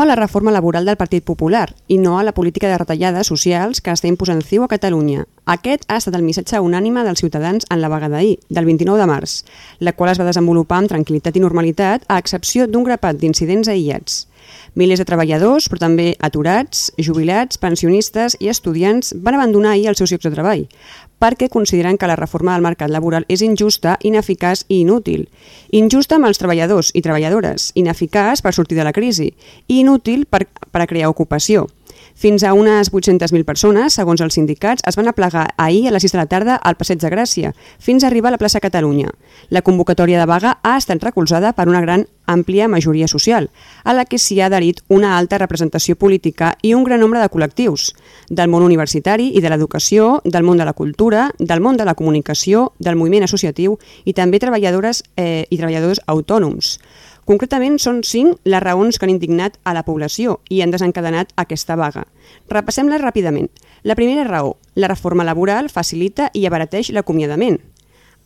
a la reforma laboral del Partit Popular i no a la política de retallades socials que està imposant CiU a Catalunya. Aquest ha estat el missatge unànime dels ciutadans en la vaga d'ahir, del 29 de març, la qual es va desenvolupar amb tranquil·litat i normalitat, a excepció d'un grapat d'incidents aïllats. Milers de treballadors, però també aturats, jubilats, pensionistes i estudiants van abandonar ahir els seus llocs de treball perquè consideren que la reforma del mercat laboral és injusta, ineficaç i inútil. Injusta amb els treballadors i treballadores, ineficaç per sortir de la crisi i inútil per, per a crear ocupació. Fins a unes 800.000 persones, segons els sindicats, es van aplegar ahir a les 6 de la tarda al Passeig de Gràcia, fins a arribar a la plaça Catalunya. La convocatòria de vaga ha estat recolzada per una gran àmplia majoria social, a la que s'hi ha adherit una alta representació política i un gran nombre de col·lectius, del món universitari i de l'educació, del món de la cultura, del món de la comunicació, del moviment associatiu i també treballadores eh, i treballadors autònoms. Concretament, són cinc les raons que han indignat a la població i han desencadenat aquesta vaga. Repassem-les ràpidament. La primera raó, la reforma laboral facilita i abarateix l'acomiadament.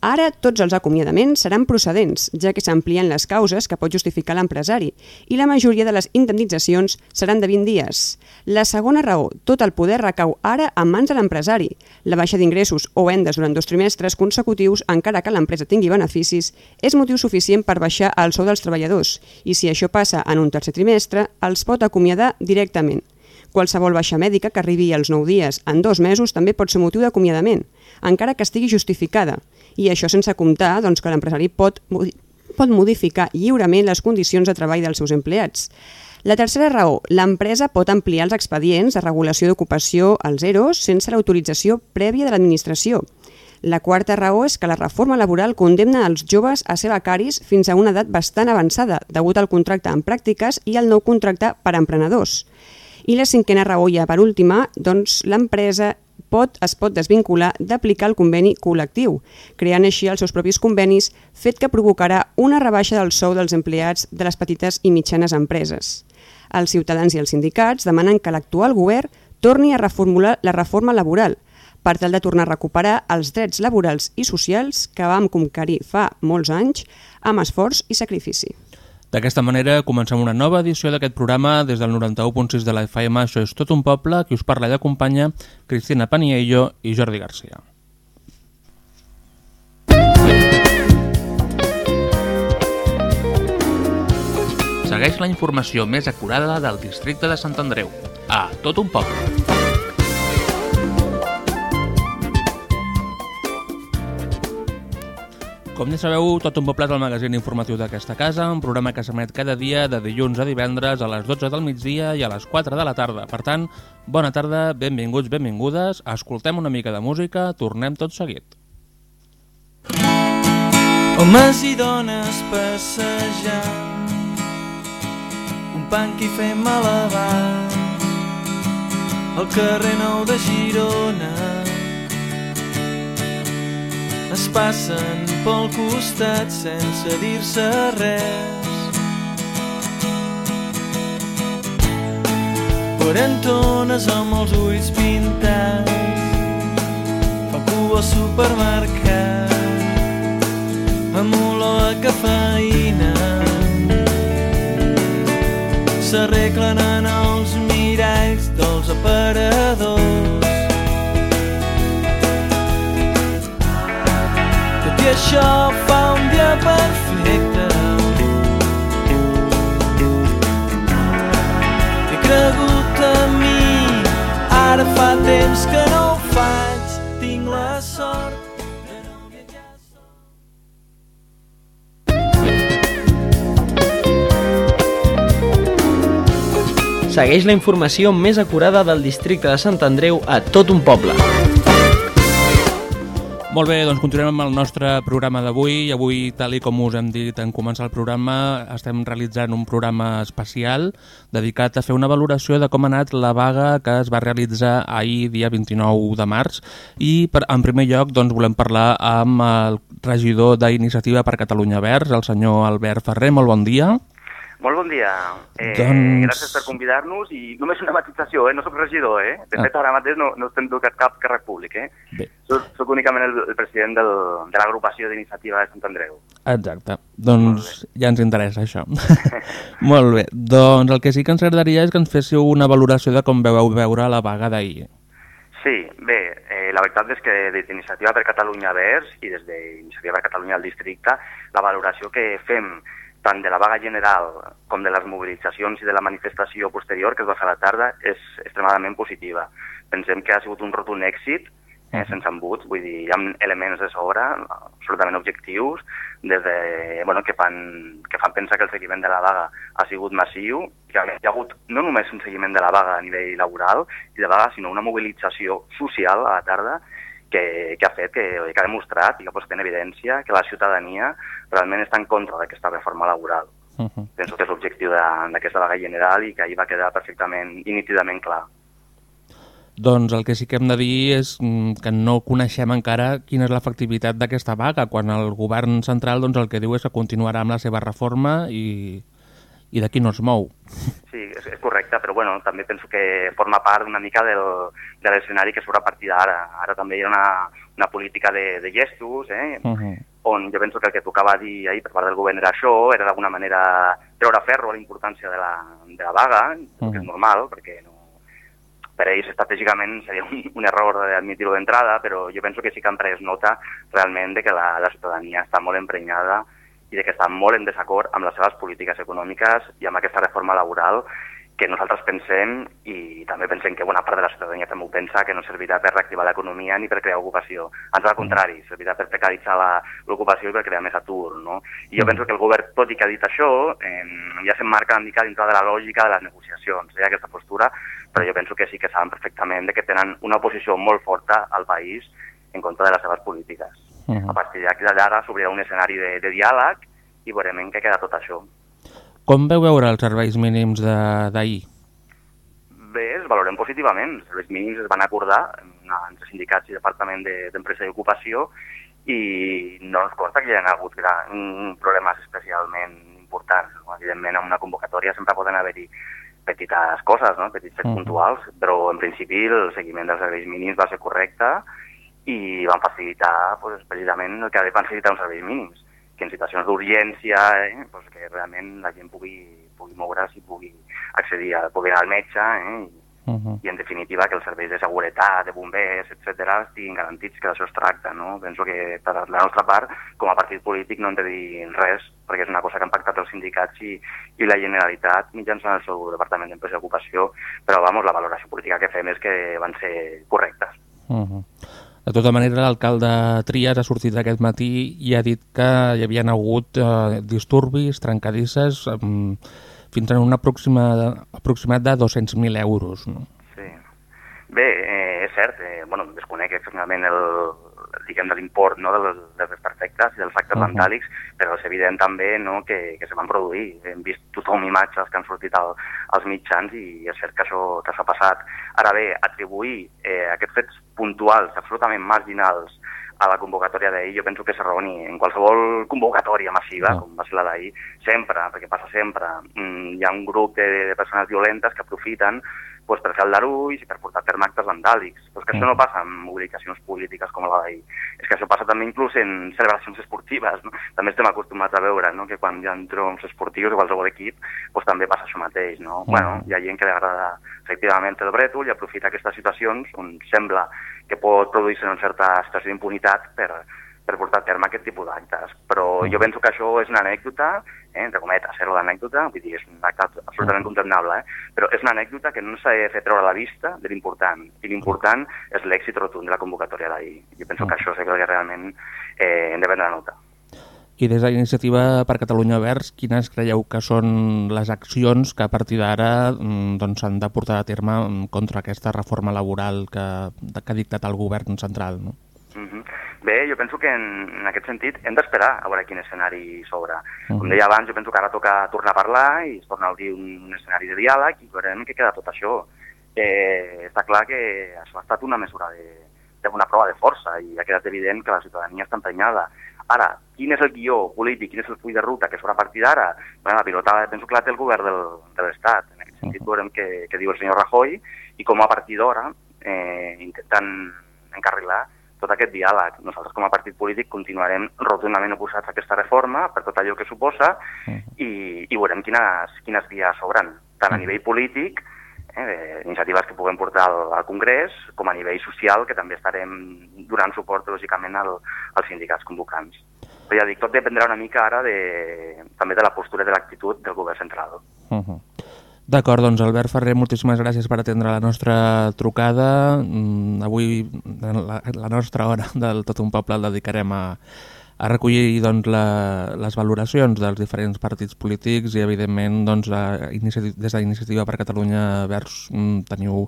Ara tots els acomiadaments seran procedents, ja que s'amplien les causes que pot justificar l'empresari i la majoria de les indemnitzacions seran de 20 dies. La segona raó, tot el poder recau ara en mans de l'empresari. La baixa d'ingressos o vendes durant dos trimestres consecutius, encara que l'empresa tingui beneficis, és motiu suficient per baixar el sou dels treballadors i si això passa en un tercer trimestre, els pot acomiadar directament. Qualsevol baixa mèdica que arribi als 9 dies en dos mesos també pot ser motiu d'acomiadament, encara que estigui justificada, i això sense comptar doncs, que l'empresari pot, pot modificar lliurement les condicions de treball dels seus empleats. La tercera raó, l'empresa pot ampliar els expedients de regulació d'ocupació als EROs sense l'autorització prèvia de l'administració. La quarta raó és que la reforma laboral condemna els joves a ser becaris fins a una edat bastant avançada, degut al contracte en pràctiques i al nou contracte per a emprenedors. I la cinquena raó, ja per última, doncs l'empresa pot, es pot desvincular d'aplicar el conveni col·lectiu, creant així els seus propis convenis, fet que provocarà una rebaixa del sou dels empleats de les petites i mitjanes empreses. Els ciutadans i els sindicats demanen que l'actual govern torni a reformular la reforma laboral, per tal de tornar a recuperar els drets laborals i socials que vam conquerir fa molts anys amb esforç i sacrifici. D'aquesta manera comencem una nova edició d'aquest programa des del 91.6 de la FM. Això és tot un poble, qui us parla i acompanya Cristina Paniello i Jordi Garcia. Segueix la informació més acurada del districte de Sant Andreu. A tot un poble. Com ja sabeu, tot un poble és el magazín informatiu d'aquesta casa, un programa que s'emet cada dia de dilluns a divendres a les 12 del migdia i a les 4 de la tarda. Per tant, bona tarda, benvinguts, benvingudes, escoltem una mica de música, tornem tot seguit. Homes i dones passejant Un panc i fem malabars Al carrer Nou de Girona es passen pel costat sense dir-se res. Quarantones amb els ulls pintats, fa cua al supermercat, amb olor a cafeïna. S'arreglen en els miralls dels aparadors això fa un dia perfecte. He cregut en mi, ara fa temps que no ho faig, tinc la sort. Segueix la informació més acurada del districte de Sant Andreu a tot un poble. Molt bé, doncs continuem amb el nostre programa d'avui. Avui, tal i com us hem dit en començar el programa, estem realitzant un programa especial dedicat a fer una valoració de com ha anat la vaga que es va realitzar ahir, dia 29 de març. I per, en primer lloc doncs, volem parlar amb el regidor d'Iniciativa per Catalunya Verds, el senyor Albert Ferrer. Molt bon dia. Molt bon dia. Eh, Doncs- Gràcies per convidar-nos i només una matització, eh? no sóc regidor, eh? De Ah. fet, ara mateix no, no estem tocant cap càrrec públic, eh? Bé, Soc, soc únicament el, el president del, de l'agrupació d'iniciativa de Sant Andreu. exacte. Doncs ja ens interessa això. Molt bé. Doncs el que sí que ens agradaria és que ens féssiu una valoració de com veu veure la vaga d'ahir. Sí, bé, eh, la veritat és que des d'Iniciativa per Catalunya Verds i des d'Iniciativa per Catalunya al districte, la valoració que fem tant de la vaga general com de les mobilitzacions i de la manifestació posterior que es va fer a la tarda és extremadament positiva. Pensem que ha sigut un rotund èxit, eh, sense embuts, vull dir, hi ha elements de sobre, absolutament objectius, des de, bueno, que, fan, que fan pensar que el seguiment de la vaga ha sigut massiu, que hi ha hagut no només un seguiment de la vaga a nivell laboral i de vaga, sinó una mobilització social a la tarda que, que ha fet, que, que ha demostrat i que ha posat en evidència que la ciutadania realment està en contra d'aquesta reforma laboral. Uh -huh. Penso que és l'objectiu d'aquesta vaga general i que ahir va quedar perfectament i nítidament clar. Doncs el que sí que hem de dir és mm, que no coneixem encara quina és l'efectivitat d'aquesta vaga, quan el govern central doncs, el que diu és que continuarà amb la seva reforma i, i d'aquí no es mou. Sí, és, és correcte, però bueno, també penso que forma part una mica del, de l'escenari que surt a partir d'ara. Ara també hi ha una, una política de, de gestos, eh? Uh -huh. On jo penso que el que tocava dir ahir per part del govern era això, era d'alguna manera treure ferro a la importància de la, de la vaga, -huh. que és normal, perquè no, per ells estratègicament seria un, un error d'admitir-ho d'entrada, però jo penso que sí que han pres nota realment de que la, la ciutadania està molt emprenyada i de que està molt en desacord amb les seves polítiques econòmiques i amb aquesta reforma laboral que nosaltres pensem, i també pensem que bona part de la ciutadania també ho pensa, que no servirà per reactivar l'economia ni per crear ocupació. Ans al contrari, servirà per precaritzar la- l'ocupació i per crear més atur. No? I jo penso que el govern, tot i que ha dit això, eh, ja s'emmarca una mica dintre de la lògica de les negociacions, eh, aquesta postura, però jo penso que sí que saben perfectament de que tenen una oposició molt forta al país en contra de les seves polítiques. Mhm. A partir d'aquí d'ara s'obrirà un escenari de, de diàleg i veurem en què queda tot això. Com veu veure els serveis mínims de- d'ahir? Bé, es valorem positivament. Els serveis mínims es van acordar en- entre sindicats i Departament de- d'Empresa de, i Ocupació i no ens consta que hi hagi hagut gran, problemes especialment importants. Evidentment, en una convocatòria sempre poden haver-hi petites coses, no? petits fets Mhm. puntuals, però en principi el seguiment dels serveis mínims va ser correcte i van facilitar pues, precisament el que ha de facilitar uns serveis mínims, que en situacions d'urgència eh, pues, que realment la gent pugui, pugui moure's i pugui accedir a, pugui anar al metge eh, i, Uh -huh. i en definitiva que els serveis de seguretat, de bombers, etc estiguin garantits, que d'això es tracta. No? Penso que per la nostra part, com a partit polític, no hem de dir res, perquè és una cosa que han pactat els sindicats i, i la Generalitat mitjançant el seu Departament d'Empresa i Ocupació, però vamos, la valoració política que fem és que van ser correctes. Uh -huh. De tota manera, l'alcalde Trias ha sortit aquest matí i ha dit que hi havien hagut eh, disturbis, trencadisses, eh, fins a un aproxima, aproximat de 200.000 euros. No? Sí. Bé, eh, és cert, eh, bueno, desconec exactament el, diguem, de l'import no, dels, dels desperfectes i dels actes Uh -huh. vandàlics, però és evident també no, que, que se van produir. Hem vist tothom imatges que han sortit al, als mitjans i és cert que això, que això ha passat. Ara bé, atribuir eh, aquests fets puntuals, absolutament marginals, a la convocatòria d'ahir, jo penso que s'arroni en qualsevol convocatòria massiva, Ah. com va ser la d'ahir, sempre, perquè passa sempre, mm, hi ha un grup de, de persones violentes que aprofiten pues, per fer aldarulls i per portar a terme actes vandàlics. Però és que això no passa en mobilitzacions polítiques com la d'ahir. És que això passa també inclús en celebracions esportives. No? També estem acostumats a veure no? que quan hi ha triomfs esportius de qualsevol equip pues, també passa això mateix. No? Mm. Bueno, hi ha gent que li agrada efectivament el brètol i aprofita aquestes situacions on sembla que pot produir-se una certa situació d'impunitat per, per portar a terme aquest tipus d'actes. Però jo penso que això és una anècdota, eh, entre cometes, eh, l'anècdota, vull dir, és un acte absolutament condemnable, eh, però és una anècdota que no s'ha de fer treure a la vista de l'important, i l'important és l'èxit rotund de la convocatòria d'ahir. Jo penso que això és el que realment eh, hem de prendre nota. I des de l'Iniciativa per Catalunya Verds, quines creieu que són les accions que a partir d'ara mm, doncs, s'han de portar a terme mm, contra aquesta reforma laboral que, que ha dictat el govern central? No? Mhm. Bé, jo penso que en, en aquest sentit hem d'esperar a veure quin escenari s'obre. Com Mhm. deia abans, jo penso que ara toca tornar a parlar i es torna a obrir un, un escenari de diàleg i veurem què queda tot això. Eh, està clar que això ha estat una mesura de, de una prova de força i ha quedat evident que la ciutadania està emprenyada. Ara, quin és el guió polític, quin és el full de ruta que es farà a partir d'ara? Bueno, la pilota penso que la té el govern del, de l'Estat. En aquest sentit veurem què, què diu el senyor Rajoy i com a partir d'ara eh, intenten encarrilar tot aquest diàleg. Nosaltres com a partit polític continuarem rotundament oposats a aquesta reforma per tot allò que suposa i, i veurem quines, quines vies s'obren, tant a nivell polític eh, iniciatives que puguem portar al, al Congrés, com a nivell social, que també estarem donant suport, lògicament, al, als sindicats convocants. Però ja dic, tot dependrà una mica ara de, també de la postura i de l'actitud del govern central. Uh -huh. D'acord, doncs Albert Ferrer, moltíssimes gràcies per atendre la nostra trucada. Mm, avui la, la nostra hora del Tot un Poble la dedicarem a, a recollir doncs, la, les valoracions dels diferents partits polítics i, evidentment, doncs, a, des d'Iniciativa per Catalunya Verds mm, teniu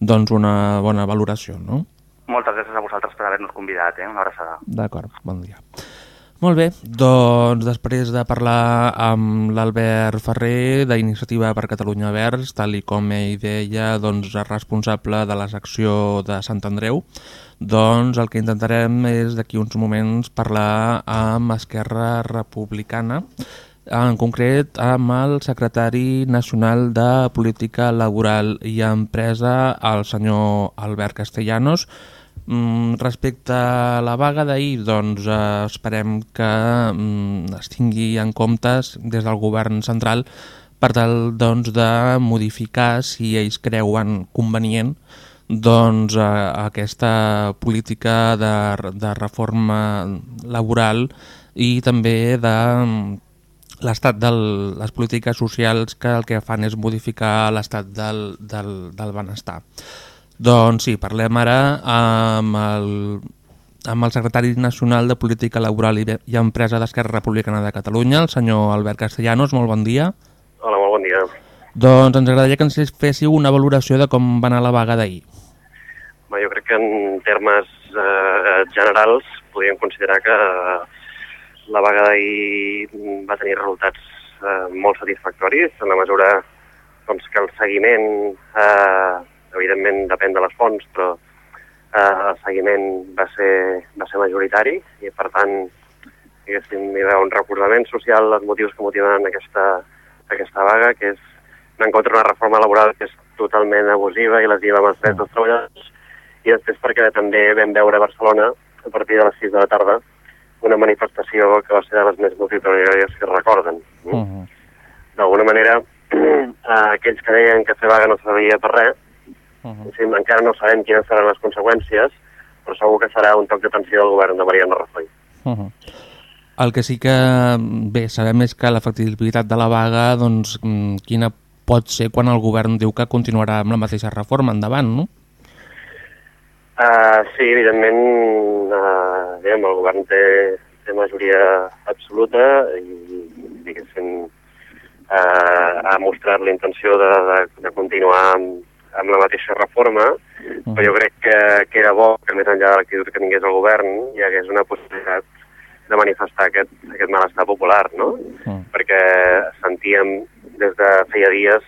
doncs, una bona valoració, no? Moltes gràcies a vosaltres per haver-nos convidat, eh? una abraçada. D'acord, bon dia. Molt bé, doncs després de parlar amb l'Albert Ferrer d'Iniciativa per Catalunya Verds, tal i com ell deia, doncs, responsable de la secció de Sant Andreu, doncs el que intentarem és d'aquí uns moments parlar amb Esquerra Republicana, en concret amb el secretari nacional de Política Laboral i Empresa, el senyor Albert Castellanos. Mm, respecte a la vaga d'ahir, doncs eh, esperem que mm, es tingui en comptes des del govern central per tal doncs, de modificar, si ells creuen convenient, doncs, eh, aquesta política de, de reforma laboral i també de mm, l'estat de les polítiques socials que el que fan és modificar l'estat del, del, del benestar. Doncs sí, parlem ara amb el, amb el secretari nacional de Política Laboral i, i Empresa d'Esquerra Republicana de Catalunya, el senyor Albert Castellanos. Molt bon dia. Hola, molt bon dia. Doncs ens agradaria que ens féssiu una valoració de com va anar la vaga d'ahir. Jo crec que en termes eh, generals podríem considerar que la vaga d'ahir va tenir resultats eh, molt satisfactoris en la mesura doncs, que el seguiment, eh, evidentment depèn de les fonts, però eh, el seguiment va ser, va ser majoritari i per tant diguéssim, hi ha un recordament social els motius que motiven aquesta, aquesta vaga, que és anar en contra d'una reforma laboral que és totalment abusiva i lesiva amb els drets dels treballadors i després perquè també vam veure a Barcelona a partir de les 6 de la tarda una manifestació que va ser de les més multitudinàries que recorden. Uh -huh. D'alguna manera, aquells que deien que fer vaga no servia per res, Uh -huh. sí, encara no sabem quines seran les conseqüències, però segur que serà un toc d'atenció del govern de Mariano Rajoy. Uh -huh. El que sí que bé sabem és que l'efectivitat de la vaga, doncs, mm, quina pot ser quan el govern diu que continuarà amb la mateixa reforma endavant, no? Uh, sí, evidentment, uh, diguem, el govern té, té majoria absoluta i, diguéssim, uh, ha mostrat la intenció de, de, de continuar amb, amb la mateixa reforma, Mm. però jo crec que, que era bo que més enllà de l'actitud que tingués el govern hi hagués una possibilitat de manifestar aquest, aquest malestar popular, no? Mm. Perquè sentíem des de feia dies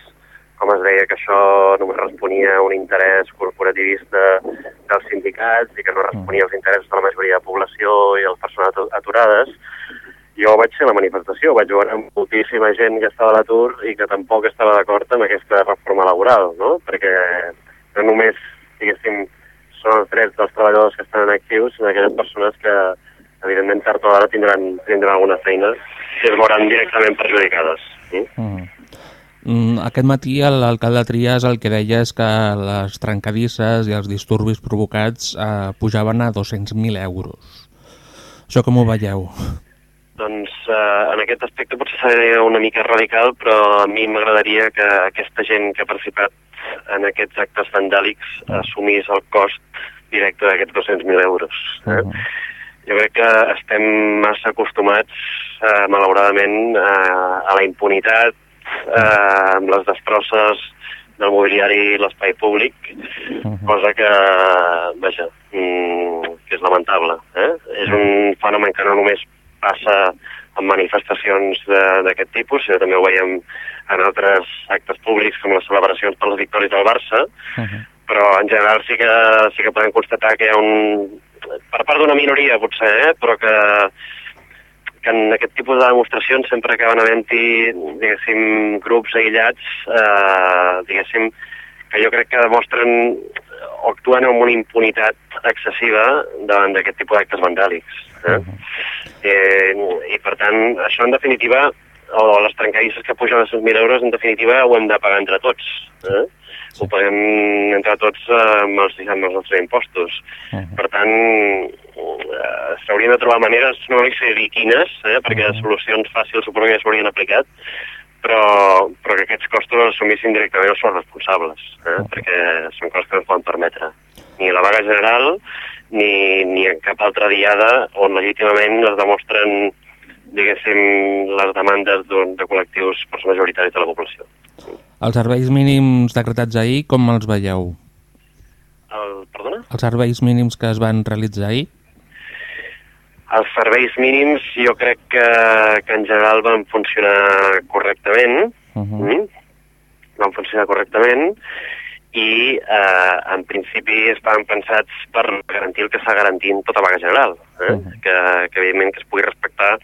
com es deia que això només responia a un interès corporativista dels sindicats i que no responia als interessos de la majoria de població i les persones atu- aturades. Jo vaig ser la manifestació, vaig veure moltíssima gent que estava a l'atur i que tampoc estava d'acord amb aquesta reforma laboral, no? Perquè no només, diguéssim, són els drets dels treballadors que estan actius, sinó aquelles persones que, evidentment, tard o d'ara tindran, tindran alguna feina i es veuran directament perjudicades. Sí? Mm. Mm, Aquest matí l'alcalde Trias el que deia és que les trencadisses i els disturbis provocats eh, pujaven a 200.000 euros. Això com ho veieu? Doncs eh, en aquest aspecte potser seria una mica radical, però a mi m'agradaria que aquesta gent que ha participat en aquests actes vandàlics assumís el cost directe d'aquests 200.000 euros. Eh? Uh -huh. Jo crec que estem massa acostumats, eh, malauradament, eh, a la impunitat, eh, amb les destrosses del mobiliari i l'espai públic, cosa que, vaja, mm, que és lamentable. Eh? És un fenomen que no només passa en manifestacions de- d'aquest tipus, sinó també ho veiem en altres actes públics, com les celebracions per les victòries del Barça, Uh -huh. però en general sí que, sí que podem constatar que hi ha un... per part d'una minoria potser, eh? però que, que en aquest tipus de demostracions sempre acaben havent-hi, diguéssim, grups aïllats, eh, diguéssim, que jo crec que demostren o actuen amb una impunitat excessiva davant d'aquest tipus d'actes vandàlics. Eh? eh, I, per tant, això en definitiva, o les trencadisses que pugen a 100.000 euros, en definitiva ho hem de pagar entre tots. Eh? Ho paguem entre tots amb, els, amb els nostres impostos. Per tant, eh, s'haurien de trobar maneres, no vull dir quines, eh, perquè solucions fàcils suposo que ja s'haurien aplicat, però, però que aquests costos els assumissin directament els seus responsables, eh? perquè són coses que no es poden permetre. Ni la vaga general, ni, ni en cap altra diada on legítimament es demostren diguéssim, les demandes de col·lectius força majoritaris de la població. Els serveis mínims decretats ahir, com els veieu? El, perdona? Els serveis mínims que es van realitzar ahir? Els serveis mínims jo crec que, que en general van funcionar correctament, Uh -huh. mm? van funcionar correctament i eh, en principi estaven pensats per garantir el que s'ha garantint tota vaga general, eh? Mhm. que, que evidentment que es pugui respectar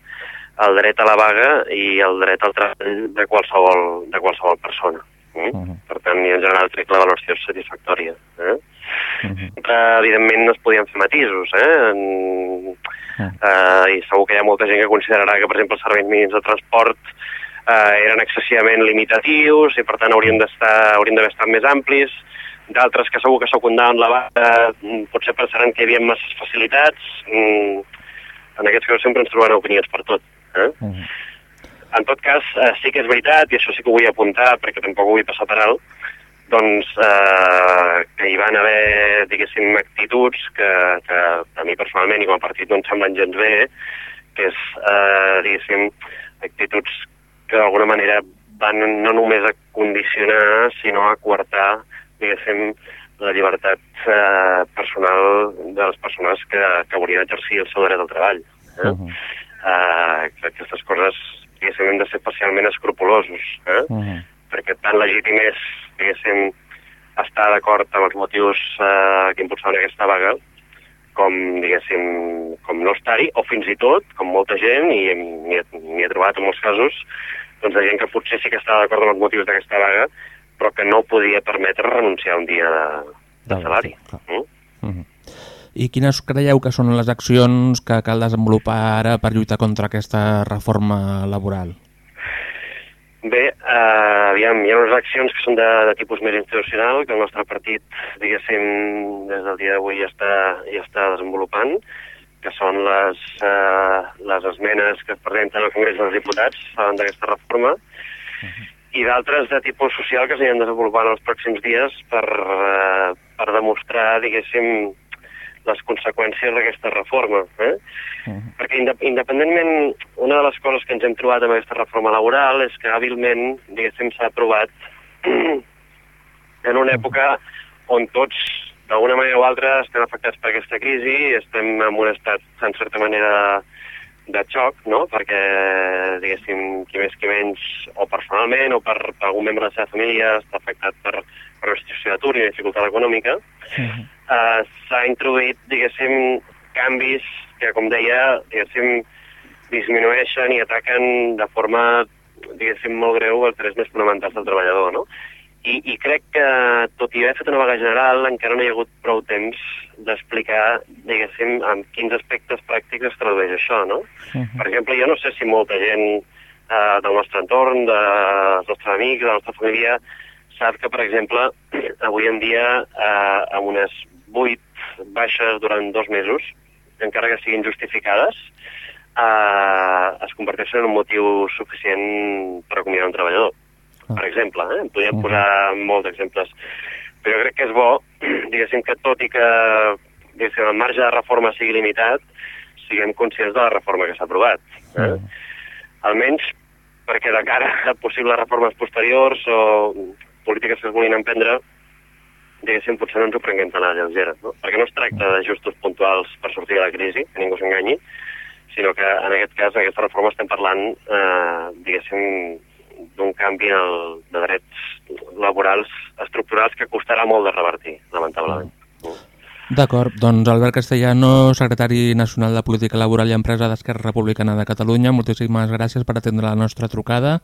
el dret a la vaga i el dret al treball de qualsevol, de qualsevol persona. Mm? Mhm. Per tant, en general crec que la valoració és satisfactòria. Eh? Uh -huh. Sempre, evidentment, no es podien fer matisos, eh? En, eh, I segur que hi ha molta gent que considerarà que, per exemple, els serveis mínims de transport eh, eren excessivament limitatius i, per tant, haurien d'estar haurien d'haver estat més amplis. D'altres que segur que secundaven la vaga mm, potser pensaran que hi havia masses facilitats. Mm, en aquests casos sempre ens trobaran opinions per tot. Eh? -huh. En tot cas, eh, sí que és veritat, i això sí que ho vull apuntar perquè tampoc ho vull passar per alt, doncs eh, que hi van haver, diguéssim, actituds que, que a mi personalment i com a partit no em semblen gens bé, que és, eh, diguéssim, actituds que d'alguna manera van no només a condicionar, sinó a coartar, diguéssim, la llibertat eh, personal de les persones que, que haurien d'exercir el seu dret al treball. Eh? Uh -huh. eh, que aquestes coses diguéssim, hem de ser especialment escrupulosos, eh? Uh -huh. perquè tan legítim és, diguéssim, estar d'acord amb els motius eh, que impulsaven aquesta vaga, com, diguéssim, com no estar-hi, o fins i tot, com molta gent, i m'hi he, he trobat en molts casos, doncs de gent que potser sí que estava d'acord amb els motius d'aquesta vaga, però que no podia permetre renunciar un dia de, de De- salari. clar. Mm? Uh -huh. I quines creieu que són les accions que cal desenvolupar ara per lluitar contra aquesta reforma laboral? Bé, eh, aviam, hi ha unes accions que són de, de tipus més institucional, que el nostre partit, diguéssim, des del dia d'avui ja, està, ja està desenvolupant, que són les, eh, les esmenes que es presenten al Congrés dels Diputats davant d'aquesta reforma, i d'altres de tipus social que s'aniran desenvolupant els pròxims dies per, eh, per demostrar, diguéssim, les conseqüències d'aquesta reforma. Eh? Perquè inde- independentment, una de les coses que ens hem trobat amb aquesta reforma laboral és que hàbilment, diguéssim, s'ha aprovat en una època on tots, d'alguna manera o altra, estem afectats per aquesta crisi i estem en un estat, en certa manera, de xoc, no? Perquè, diguéssim, qui més qui menys, o personalment o per, per algun membre de la seva família està afectat per, per una situació d'atur i dificultat econòmica, eh, s'ha introduït, diguéssim, canvis que, com deia, diguéssim, disminueixen i ataquen de forma, diguéssim, molt greu els drets més fonamentals del treballador, no? I, I crec que, tot i haver fet una vaga general, encara no hi ha hagut prou temps d'explicar, diguéssim, en quins aspectes pràctics es tradueix això, no? Per exemple, jo no sé si molta gent eh, del nostre entorn, dels nostres amics, de la nostra família, sap que, per exemple, avui en dia, eh, amb unes vuit baixes durant dos mesos, encara que siguin justificades, eh, es converteixen en un motiu suficient per acomiadar un treballador. Per exemple, eh? en podríem posar molts exemples. Però crec que és bo, diguéssim que tot i que diguéssim, el marge de reforma sigui limitat, siguem conscients de la reforma que s'ha aprovat. Eh? Almenys perquè de cara a possibles reformes posteriors o polítiques que es vulguin emprendre, diguéssim, potser no ens ho prenguem tan a la lleugera, no? Perquè no es tracta d'ajustos puntuals per sortir de la crisi, que ningú s'enganyi, sinó que en aquest cas, en aquesta reforma, estem parlant, eh, diguéssim, d'un canvi el, de drets laborals estructurals que costarà molt de revertir, lamentablement. Mm. D'acord, doncs Albert Castellano, secretari nacional de Política Laboral i Empresa d'Esquerra Republicana de Catalunya, moltíssimes gràcies per atendre la nostra trucada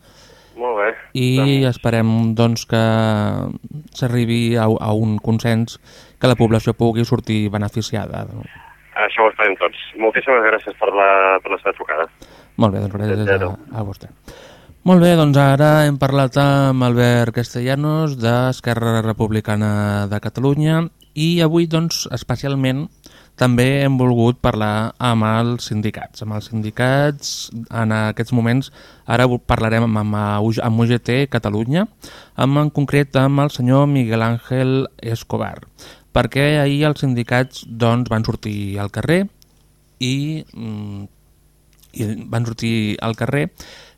Molt bé. i Doncs, esperem doncs, que s'arribi a, a un consens que la població pugui sortir beneficiada. això ho esperem tots. Moltíssimes gràcies per la, per la seva trucada. Molt bé, doncs gràcies a, a vostè. Molt bé, doncs ara hem parlat amb Albert Castellanos d'Esquerra Republicana de Catalunya i avui, doncs, especialment també hem volgut parlar amb els sindicats. Amb els sindicats, en aquests moments, ara parlarem amb, amb, UGT Catalunya, amb, en concret amb el senyor Miguel Ángel Escobar, perquè ahir els sindicats doncs, van sortir al carrer i mm, i van sortir al carrer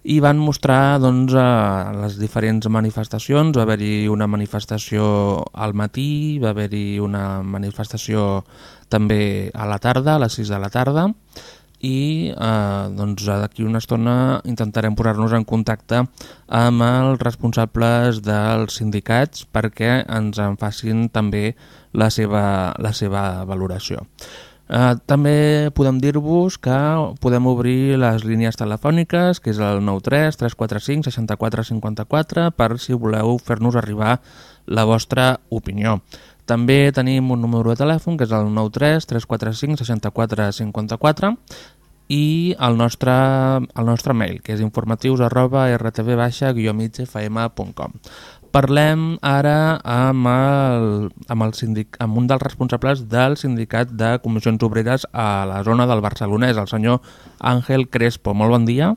i van mostrar doncs, a les diferents manifestacions. Va haver-hi una manifestació al matí, va haver-hi una manifestació també a la tarda, a les 6 de la tarda, i eh, doncs, d'aquí una estona intentarem posar-nos en contacte amb els responsables dels sindicats perquè ens en facin també la seva, la seva valoració. Uh, també podem dir-vos que podem obrir les línies telefòniques, que és el 93 345 64 54, per si voleu fer-nos arribar la vostra opinió. També tenim un número de telèfon, que és el 93 345 64 54, i el nostre, el nostre mail, que és informatius arroba rtv-migfm.com. Parlem ara amb, el, amb, el sindic, amb un dels responsables del sindicat de comissions obreres a la zona del Barcelonès, el senyor Àngel Crespo. Molt bon dia.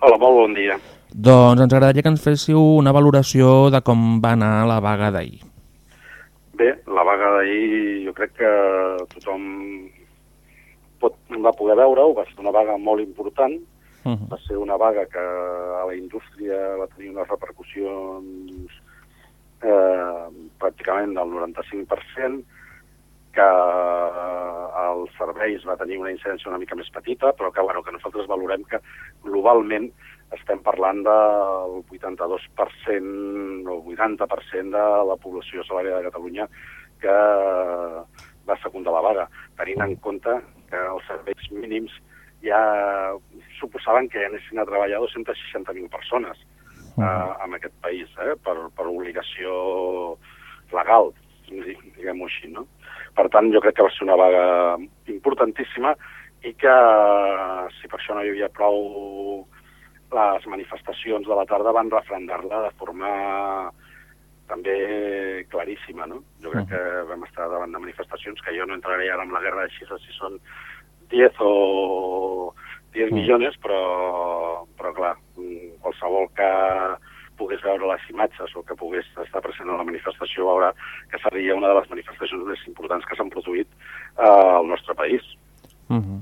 Hola, molt bon dia. Doncs ens agradaria que ens féssiu una valoració de com va anar la vaga d'ahir. Bé, la vaga d'ahir jo crec que tothom pot, va poder veure-ho, va ser una vaga molt important, Uh -huh. va ser una vaga que a la indústria va tenir unes repercussions eh, pràcticament del 95%, que eh, als serveis va tenir una incidència una mica més petita, però que, bueno, que nosaltres valorem que globalment estem parlant del 82% o 80% de la població salariada de Catalunya que va secundar la vaga, tenint en compte que els serveis mínims ja suposaven que anessin a treballar 260.000 persones eh, en aquest país, eh, per, per obligació legal, diguem-ho així, no? Per tant, jo crec que va ser una vaga importantíssima i que, si per això no hi havia prou les manifestacions de la tarda van refrendar-la de forma també claríssima, no? Jo crec que vam estar davant de manifestacions que jo no entraré ara en la guerra de xifres si són 10 o 10 milions, però, però clar, mm, qualsevol que pogués veure les imatges o que pogués estar present a la manifestació veurà que seria una de les manifestacions més importants que s'han produït eh, al nostre país. Uh -huh.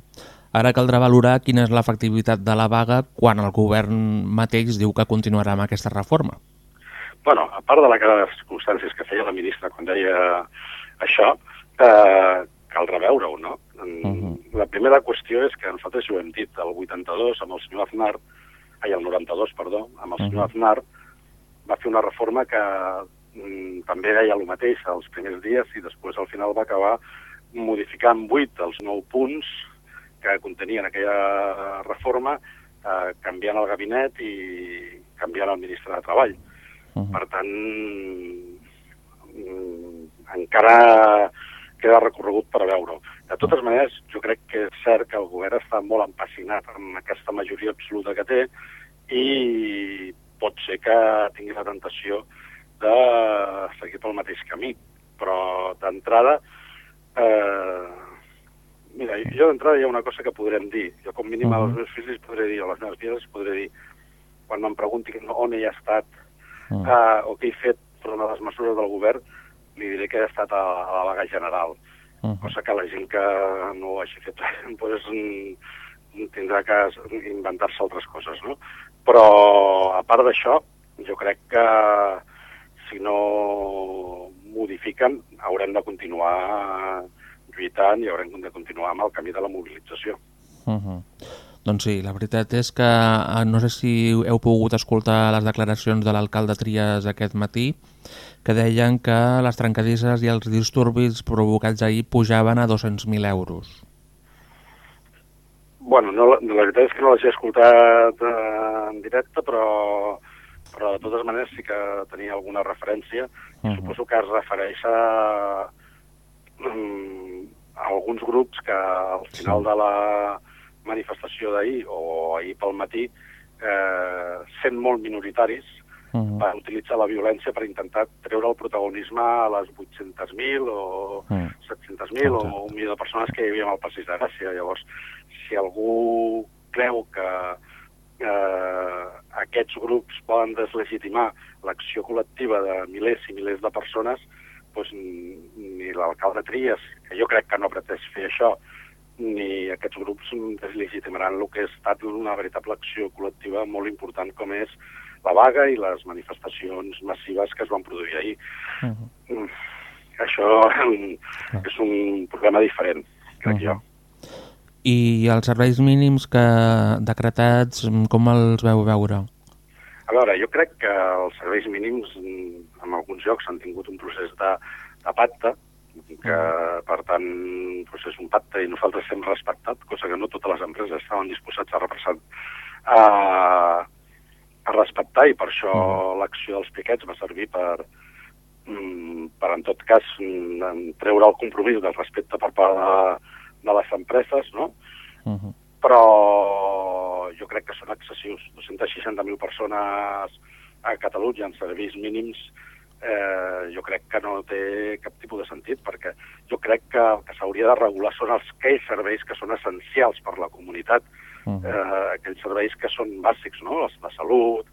Ara caldrà valorar quina és l'efectivitat de la vaga quan el govern mateix diu que continuarà amb aquesta reforma. bueno, a part de la cara de les circumstàncies que feia la ministra quan deia això, eh, cal reveure-ho, no? Uh -huh. La primera qüestió és que nosaltres ho hem dit, el 82 amb el senyor Aznar, ai, el 92, perdó, amb el Uh-huh. senyor Aznar, va fer una reforma que mm, també deia el mateix els primers dies i després al final va acabar modificant 8 els 9 punts que contenien aquella reforma, eh, canviant el gabinet i canviant el ministre de Treball. Uh -huh. Per tant, mm, encara queda recorregut per veure-ho. De totes maneres, jo crec que és cert que el govern està molt empassinat amb aquesta majoria absoluta que té i pot ser que tingui la tentació de seguir pel mateix camí. Però d'entrada, eh, mira, jo d'entrada hi ha una cosa que podrem dir. Jo com mínim als meus fills els podré dir, a les meves filles podré dir, quan me'n preguntin on he estat Mm. eh, o què he fet per una de les mesures del govern, li diré que he estat a, a la vaga general. Uh -huh. Cosa que la gent que no ho hagi fet pues, mm, tindrà que inventar-se altres coses, no? Però, a part d'això, jo crec que si no modifiquen, haurem de continuar lluitant i haurem de continuar amb el camí de la mobilització. Uh -huh. Doncs sí, la veritat és que eh, no sé si heu pogut escoltar les declaracions de l'alcalde Trias aquest matí, que deien que les trencadisses i els disturbis provocats ahir pujaven a 200.000 euros. Bueno, no, la, veritat és que no les he escoltat eh, en directe, però, però de totes maneres sí que tenia alguna referència. Uh -huh. Suposo que es refereix a, mm, a alguns grups que al final Sí. de la manifestació d'ahir o ahir pel matí, eh, sent molt minoritaris, Uh -huh. van utilitzar la violència per intentar treure el protagonisme a les 800.000 o Mm. 700.000 o un milió de persones que hi havia al Passeig de Gràcia. Llavors, si algú creu que eh, aquests grups poden deslegitimar l'acció col·lectiva de milers i milers de persones, doncs ni l'alcalde Trias, que jo crec que no pretès fer això, ni aquests grups deslegitimaran el que ha estat una veritable acció col·lectiva molt important com és la vaga i les manifestacions massives que es van produir ahir. Uh -huh. Mm, Això mm, és un problema diferent, crec Mhm. jo. I els serveis mínims que decretats, com els veu veure? A veure, jo crec que els serveis mínims en alguns llocs han tingut un procés de, de pacte, que per tant doncs és un pacte i nosaltres hem respectat, cosa que no totes les empreses estaven disposats a representar a, a respectar i per això l'acció dels piquets va servir per, mm, per en tot cas mm, treure el compromís del respecte per part de, de les empreses, no? Uh -huh. però jo crec que són excessius. 260.000 persones a Catalunya en serveis mínims eh, jo crec que no té cap tipus de sentit, perquè jo crec que el que s'hauria de regular són els aquells serveis que són essencials per la comunitat, Uh -huh. eh, aquells serveis que són bàsics, no? Els de salut,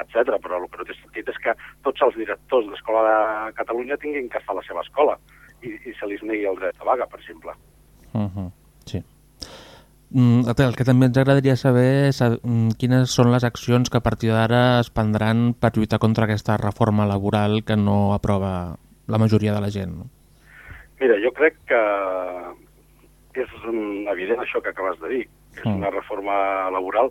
etc. Però el que no té sentit és que tots els directors d'Escola de Catalunya tinguin que estar a la seva escola i, i se li negui el dret a vaga, per exemple. Uh -huh. Sí. Mm, el que també ens agradaria saber és mm, quines són les accions que a partir d'ara es prendran per lluitar contra aquesta reforma laboral que no aprova la majoria de la gent. Mira, jo crec que és evident això que acabes de dir, que és Mm. una reforma laboral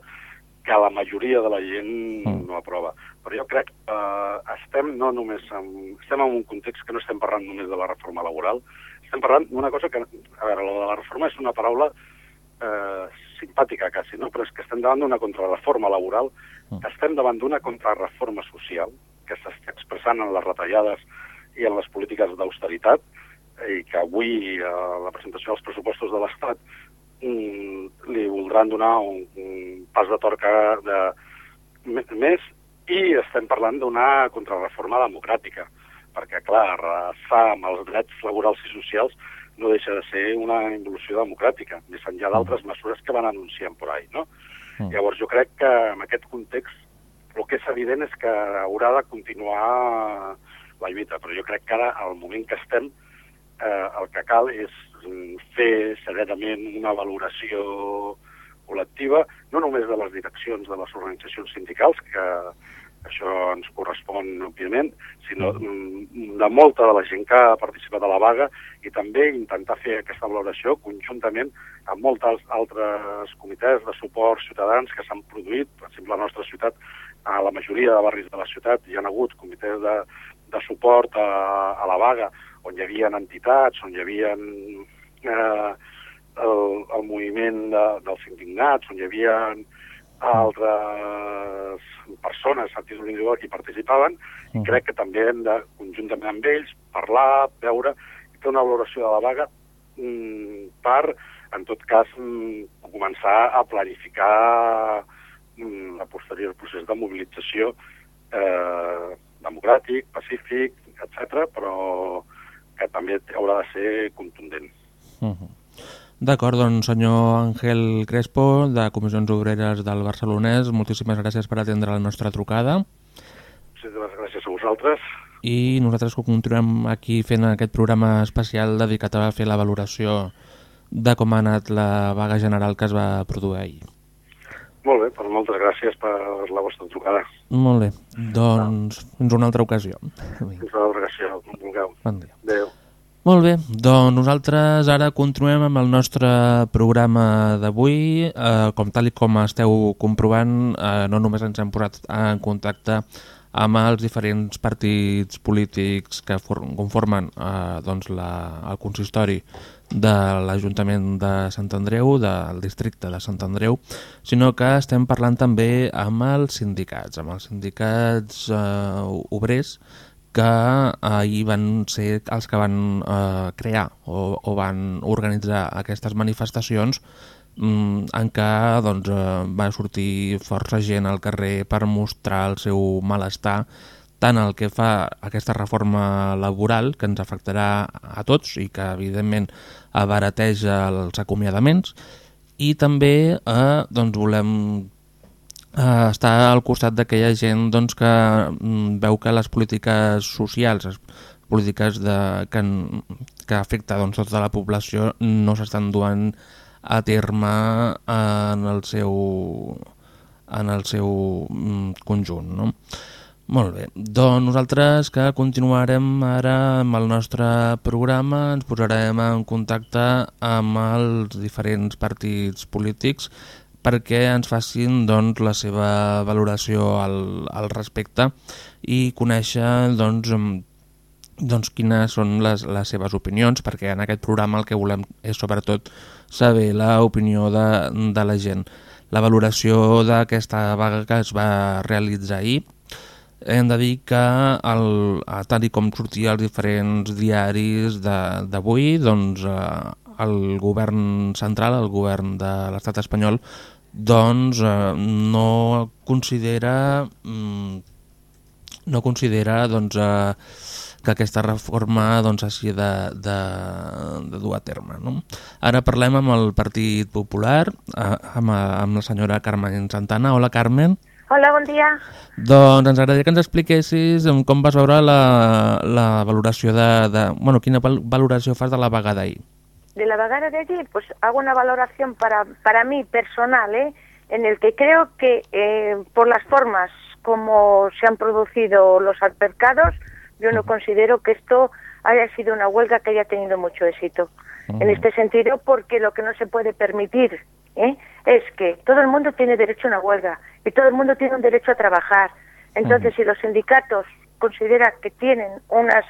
que la majoria de la gent Mm. no aprova. Però jo crec que eh, estem no només en, estem en un context que no estem parlant només de la reforma laboral, estem parlant d'una cosa que, a veure, la de la reforma és una paraula eh, simpàtica quasi, no? però és que estem davant d'una contrarreforma laboral, Mm. estem davant d'una contrarreforma social que s'està expressant en les retallades i en les polítiques d'austeritat i que avui a la presentació dels pressupostos de l'Estat mm, li voldran donar un, un pas de torca de més i estem parlant d'una contrarreforma democràtica perquè, clar, arrasar amb els drets laborals i socials no deixa de ser una involució democràtica, més enllà d'altres mesures que van anunciant por ahí, no? Mm. Llavors jo crec que en aquest context el que és evident és que haurà de continuar la lluita, però jo crec que ara, al moment que estem, eh, el que cal és mm, fer serenament una valoració col·lectiva, no només de les direccions de les organitzacions sindicals, que això ens correspon, òbviament, sinó mm, de molta de la gent que ha participat a la vaga i també intentar fer aquesta valoració conjuntament amb moltes altres comitès de suport ciutadans que s'han produït, per exemple, a la nostra ciutat, a la majoria de barris de la ciutat hi ha hagut comitès de, de suport a, a la vaga, on hi havia entitats, on hi havia eh, el, el moviment de, dels indignats, on hi havia altres persones a títol individual que hi participaven, i Mhm. crec que també hem de, conjuntament amb ells, parlar, veure i fer una valoració de la vaga mm, per, en tot cas, mm, començar a planificar mm, a posterior procés de mobilització eh, democràtic, pacífic, etc, però que també haurà de ser contundent. Uh -huh. D'acord, doncs senyor Àngel Crespo, de Comissions Obreres del Barcelonès, moltíssimes gràcies per atendre la nostra trucada Moltes gràcies a vosaltres. i nosaltres continuem aquí fent aquest programa especial dedicat a fer la valoració de com ha anat la vaga general que es va produir ahir. Molt bé, doncs moltes gràcies per la vostra trucada. Molt bé, doncs fins una altra ocasió. Fins a la gràcia, com vulgueu. Bon dia. Adéu. Molt bé, doncs nosaltres ara continuem amb el nostre programa d'avui. Eh, com tal i com esteu comprovant, eh, no només ens hem posat en contacte amb els diferents partits polítics que for conformen eh, doncs la, el consistori de l'Ajuntament de Sant Andreu, del districte de Sant Andreu, sinó que estem parlant també amb els sindicats, amb els sindicats eh, obrers que ahir van ser els que van eh, crear o, o van organitzar aquestes manifestacions mm, en què doncs, eh, va sortir força gent al carrer per mostrar el seu malestar tant el que fa aquesta reforma laboral que ens afectarà a tots i que evidentment abarateja els acomiadaments i també eh, doncs volem eh, està al costat d'aquella gent doncs, que mm, veu que les polítiques socials, les polítiques de, que, que afecta doncs, tota la població no s'estan duent a terme en el seu, en el seu mm, conjunt. No? Molt bé, doncs nosaltres que continuarem ara amb el nostre programa, ens posarem en contacte amb els diferents partits polítics perquè ens facin doncs, la seva valoració al, al respecte i conèixer doncs, doncs, quines són les, les seves opinions, perquè en aquest programa el que volem és sobretot saber l'opinió de, de la gent. La valoració d'aquesta vaga que es va realitzar ahir hem de dir que el, tal com sortia als diferents diaris d'avui, doncs eh, el govern central, el govern de l'estat espanyol, doncs eh, no considera mm, no considera doncs, eh, que aquesta reforma doncs, hagi de, de, de dur a terme. No? Ara parlem amb el Partit Popular, eh, amb, amb la senyora Carmen Santana. Hola, Carmen. Hola, bon dia. Doncs ens agradaria que ens expliquessis com vas veure la, la valoració de, de... Bueno, quina valoració fas de la vaga d'ahir de la vagada de allí, pues hago una valoración para, para mí personal, ¿eh? en el que creo que eh, por las formas como se han producido los altercados, yo no considero que esto haya sido una huelga que haya tenido mucho éxito. En este sentido, porque lo que no se puede permitir ¿eh? es que todo el mundo tiene derecho a una huelga y todo el mundo tiene un derecho a trabajar. Entonces, si los sindicatos consideran que tienen unas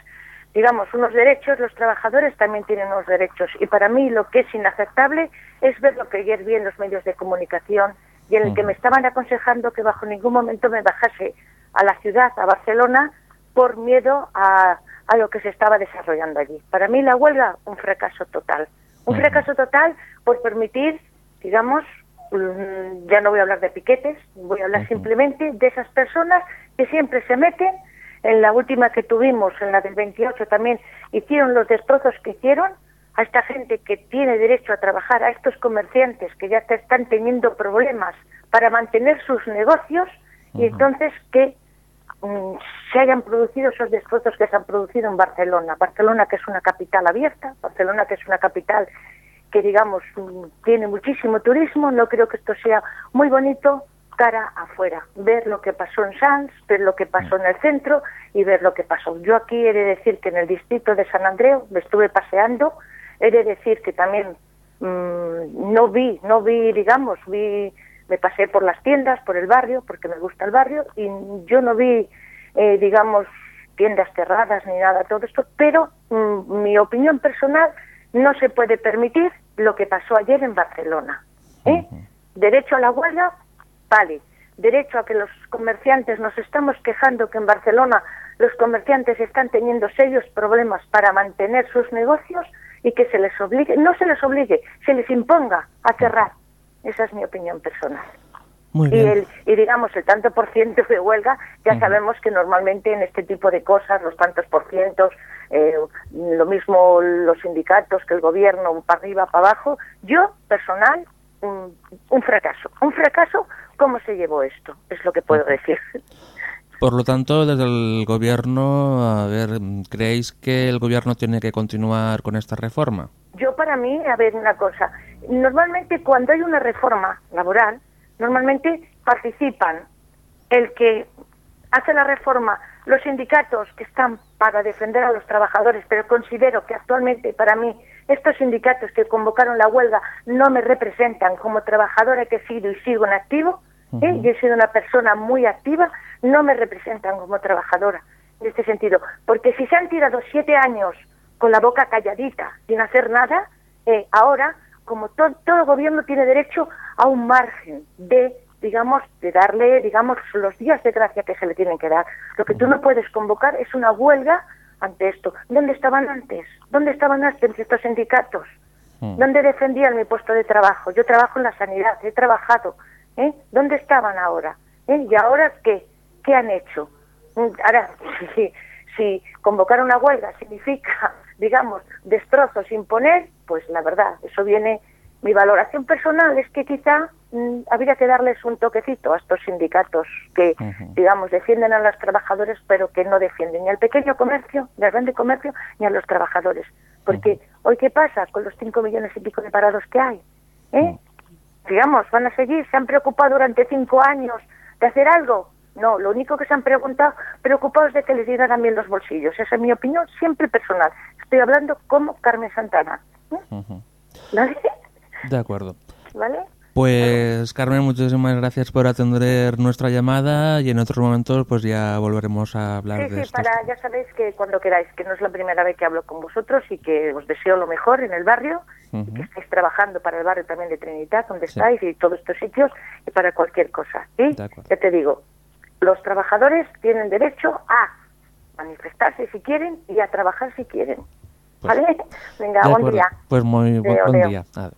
digamos, unos derechos, los trabajadores también tienen unos derechos. Y para mí lo que es inaceptable es ver lo que ayer vi en los medios de comunicación y en el que me estaban aconsejando que bajo ningún momento me bajase a la ciudad, a Barcelona, por miedo a, a lo que se estaba desarrollando allí. Para mí la huelga, un fracaso total. Un fracaso total por permitir, digamos, mm, ya no voy a hablar de piquetes, voy a hablar simplemente de esas personas que siempre se meten en la última que tuvimos, en la del 28 también, hicieron los destrozos que hicieron a esta gente que tiene derecho a trabajar, a estos comerciantes que ya están teniendo problemas para mantener sus negocios y entonces que mm, se hayan producido esos destrozos que se han producido en Barcelona. Barcelona que es una capital abierta, Barcelona que es una capital que digamos mm, tiene muchísimo turismo, no creo que esto sea muy bonito, cara afuera, ver lo que pasó en Sanz, ver lo que pasó en el centro y ver lo que pasó. Yo aquí he de decir que en el distrito de San Andreu me estuve paseando, he de decir que también mmm, no vi, no vi, digamos, vi, me pasé por las tiendas, por el barrio, porque me gusta el barrio, y yo no vi, eh, digamos, tiendas cerradas ni nada, todo esto, pero mmm, mi opinión personal no se puede permitir lo que pasó ayer en Barcelona. ¿eh? Derecho a la huelga, vale. Derecho a que los comerciantes nos estamos quejando que en Barcelona los comerciantes están teniendo serios problemas para mantener sus negocios y que se les obligue, no se les obligue, se les imponga a cerrar. Esa es mi opinión personal. Muy Y, el, y digamos, el tanto por ciento de huelga, ya sabemos que normalmente en este tipo de cosas, los tantos por cientos, eh, lo mismo los sindicatos que el gobierno, para arriba, para abajo, yo, personal, un, un fracaso. Un fracaso, ¿cómo se llevó esto? Es lo que puedo decir. Por lo tanto, desde el gobierno, a ver, ¿creéis que el gobierno tiene que continuar con esta reforma? Yo para mí, a ver una cosa, normalmente cuando hay una reforma laboral, normalmente participan el que hace la reforma los sindicatos que están para defender a los trabajadores, pero considero que actualmente para mí estos sindicatos que convocaron la huelga no me representan como trabajadora que he sido y sigo en activo, ¿eh? y he sido una persona muy activa, no me representan como trabajadora en este sentido. Porque si se han tirado siete años con la boca calladita, sin hacer nada, eh, ahora, como to- todo gobierno tiene derecho a un margen de digamos, de darle, digamos, los días de gracia que se le tienen que dar. Lo que tú no puedes convocar es una huelga ante esto. ¿Dónde estaban antes? ¿Dónde estaban antes estos sindicatos? ¿Dónde defendían mi puesto de trabajo? Yo trabajo en la sanidad, he trabajado. ¿Eh? ¿Dónde estaban ahora? ¿Eh? ¿Y ahora qué? ¿Qué han hecho? Mm, Ahora, si, si convocar una huelga significa, digamos, destrozos sin poner, pues la verdad, eso viene... Mi valoración personal es que quizá mm, habría que darles un toquecito a estos sindicatos que, digamos, defienden a los trabajadores, pero que no defienden ni al pequeño comercio, ni al grande comercio, ni a los trabajadores. Porque hoy, ¿qué pasa con los 5 millones y pico de parados que hay? ¿Eh? Digamos, ¿van a seguir? ¿Se han preocupado durante cinco años de hacer algo? No, lo único que se han preguntado, preocupados de que les llenaran bien los bolsillos. Esa es mi opinión, siempre personal. Estoy hablando como Carmen Santana. ¿eh? ¿Vale? De acuerdo. ¿Vale? Pues Carmen, muchísimas gracias por atender nuestra llamada y en otros momentos pues ya volveremos a hablar Sí, de sí, esto. para, ya sabéis que cuando queráis, que no es la primera vez que hablo con vosotros y que os deseo lo mejor en el barrio, y que estáis trabajando para el barrio también de Trinidad, donde Sí. estáis, y todos estos sitios, y para cualquier cosa. ¿sí? Ya te digo, los trabajadores tienen derecho a manifestarse si quieren y a trabajar si quieren. ¿Vale? Venga, buen día. Pues muy Adéu, bon adéu. dia. Adéu.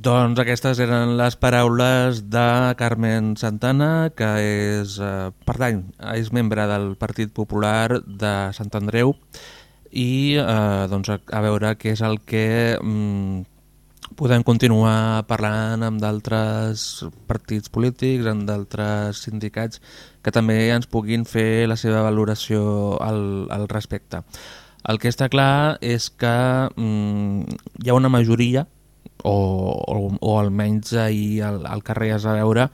Doncs aquestes eren les paraules de Carmen Santana, que és, eh, pertany, és membre del Partit Popular de Sant Andreu i eh, doncs a, a veure què és el que mm, podem continuar parlant amb d'altres partits polítics, amb d'altres sindicats que també ens puguin fer la seva valoració al, al respecte. El que està clar és que mm, hi ha una majoria, o, o, o almenys ahir al, al carrer es va veure,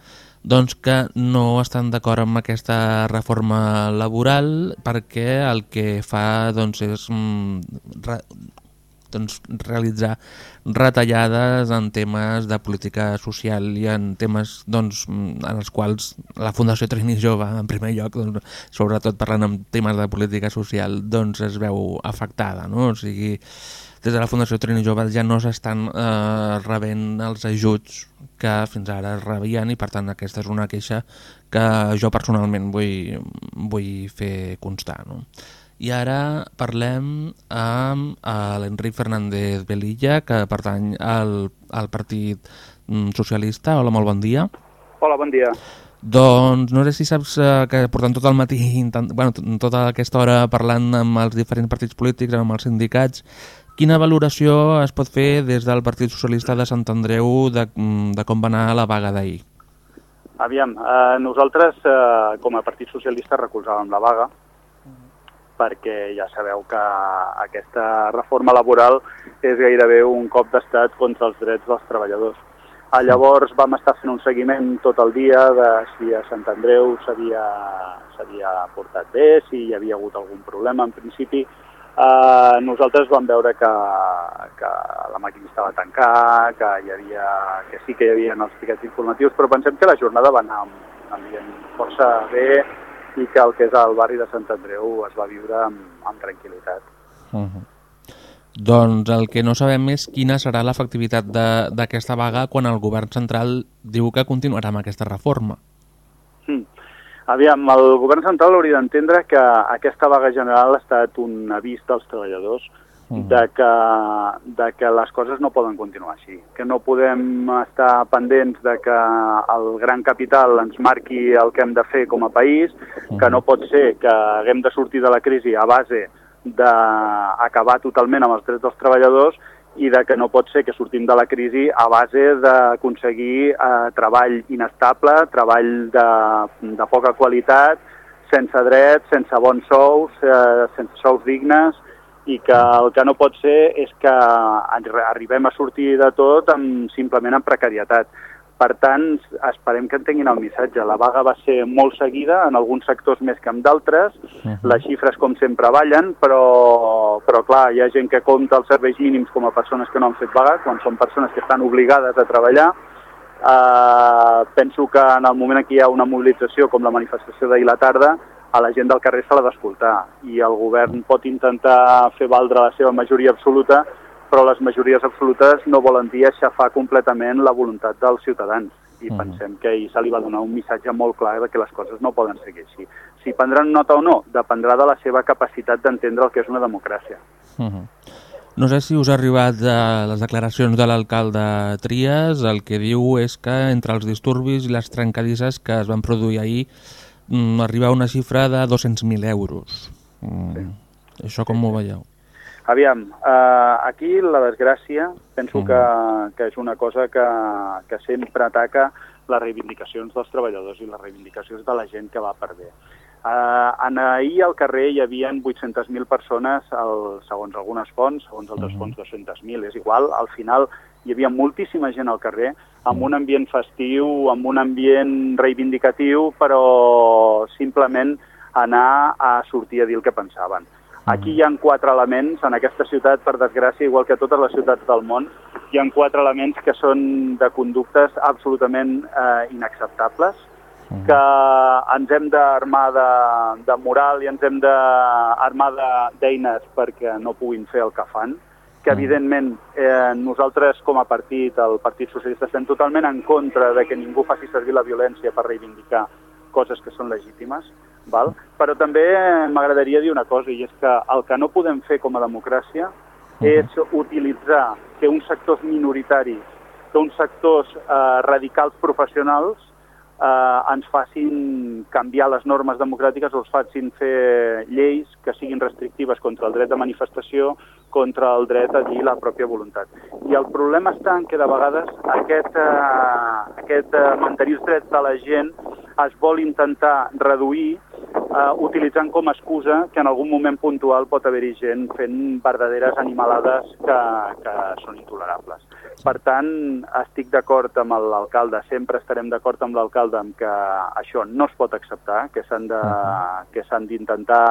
doncs que no estan d'acord amb aquesta reforma laboral perquè el que fa doncs, és mm, re, doncs, realitzar retallades en temes de política social i en temes doncs, mm, en els quals la Fundació Trini Jove, en primer lloc, doncs, sobretot parlant en temes de política social, doncs es veu afectada. No? O sigui, des de la Fundació Trini Jove ja no s'estan eh, rebent els ajuts que fins ara rebien i per tant aquesta és una queixa que jo personalment vull, vull fer constar. No? I ara parlem amb eh, l'Enric Fernández Velilla, que pertany al, al Partit mm, Socialista. Hola, molt bon dia. Hola, bon dia. Doncs no sé si saps eh, que portant tot el matí, intent, bueno, tota aquesta hora parlant amb els diferents partits polítics, amb els sindicats, quina valoració es pot fer des del Partit Socialista de Sant Andreu de, mm, de com va anar la vaga d'ahir? Aviam, eh, nosaltres eh, com a Partit Socialista recolzàvem la vaga perquè ja sabeu que aquesta reforma laboral és gairebé un cop d'estat contra els drets dels treballadors. Ah, llavors vam estar fent un seguiment tot el dia de si a Sant Andreu s'havia portat bé, si hi havia hagut algun problema. En principi, eh, nosaltres vam veure que, que la màquina estava tancada, que, hi havia, que sí que hi havia els piquets informatius, però pensem que la jornada va anar ambient força bé i que el que és el barri de Sant Andreu es va viure amb, amb tranquil·litat. Uh -huh. Doncs el que no sabem és quina serà l'efectivitat d'aquesta vaga quan el govern central diu que continuarà amb aquesta reforma. Mm. Aviam, el govern central hauria d'entendre que aquesta vaga general ha estat un avís dels treballadors de que, de que les coses no poden continuar així, que no podem estar pendents de que el gran capital ens marqui el que hem de fer com a país, que no pot ser que haguem de sortir de la crisi a base d'acabar totalment amb els drets dels treballadors i de que no pot ser que sortim de la crisi a base d'aconseguir eh, treball inestable, treball de, de poca qualitat, sense drets, sense bons sous, eh, sense sous dignes, i que el que no pot ser és que arri- arribem a sortir de tot amb, simplement amb precarietat. Per tant, esperem que entenguin el missatge. La vaga va ser molt seguida, en alguns sectors més que en d'altres. Uh -huh. Les xifres, com sempre, ballen, però, però clar, hi ha gent que compta els serveis mínims com a persones que no han fet vaga, quan són persones que estan obligades a treballar. Uh, penso que en el moment en què hi ha una mobilització com la manifestació d'ahir la tarda, a la gent del carrer se l'ha d'escoltar i el govern pot intentar fer valdre la seva majoria absoluta, però les majories absolutes no volen dir aixafar completament la voluntat dels ciutadans i uh -huh. pensem que ahir se li va donar un missatge molt clar de que les coses no poden seguir així. Si prendran nota o no, dependrà de la seva capacitat d'entendre el que és una democràcia. Uh -huh. No sé si us ha arribat de les declaracions de l'alcalde Trias, el que diu és que entre els disturbis i les trencadisses que es van produir ahir mm, arriba a una xifra de 200.000 euros. Mm, sí. Això com ho veieu? Aviam, eh, aquí la desgràcia penso que, que és una cosa que, que sempre ataca les reivindicacions dels treballadors i les reivindicacions de la gent que va per bé. Uh, en ahir al carrer hi havia 800.000 persones, el, segons algunes fonts, segons altres -huh. fonts 200.000, és igual, al final hi havia moltíssima gent al carrer, amb un ambient festiu, amb un ambient reivindicatiu, però simplement anar a sortir a dir el que pensaven. Aquí hi han quatre elements, en aquesta ciutat, per desgràcia, igual que a totes les ciutats del món, hi han quatre elements que són de conductes absolutament eh, inacceptables, que ens hem d'armar de, de moral i ens hem d'armar d'eines perquè no puguin fer el que fan, que evidentment eh, nosaltres com a partit, el Partit Socialista, estem totalment en contra de que ningú faci servir la violència per reivindicar coses que són legítimes, val? però també m'agradaria dir una cosa, i és que el que no podem fer com a democràcia és utilitzar que uns sectors minoritaris, que uns sectors eh, radicals professionals eh, ens facin canviar les normes democràtiques o els facin fer lleis que siguin restrictives contra el dret de manifestació, contra el dret a dir la pròpia voluntat. I el problema està en que de vegades aquest, eh, aquest eh, mantenir els drets de la gent es vol intentar reduir eh, utilitzant com a excusa que en algun moment puntual pot haver-hi gent fent verdaderes animalades que, que són intolerables. Per tant, estic d'acord amb l'alcalde, sempre estarem d'acord amb l'alcalde en que això no es pot acceptar, que s'han que s'han d'intentar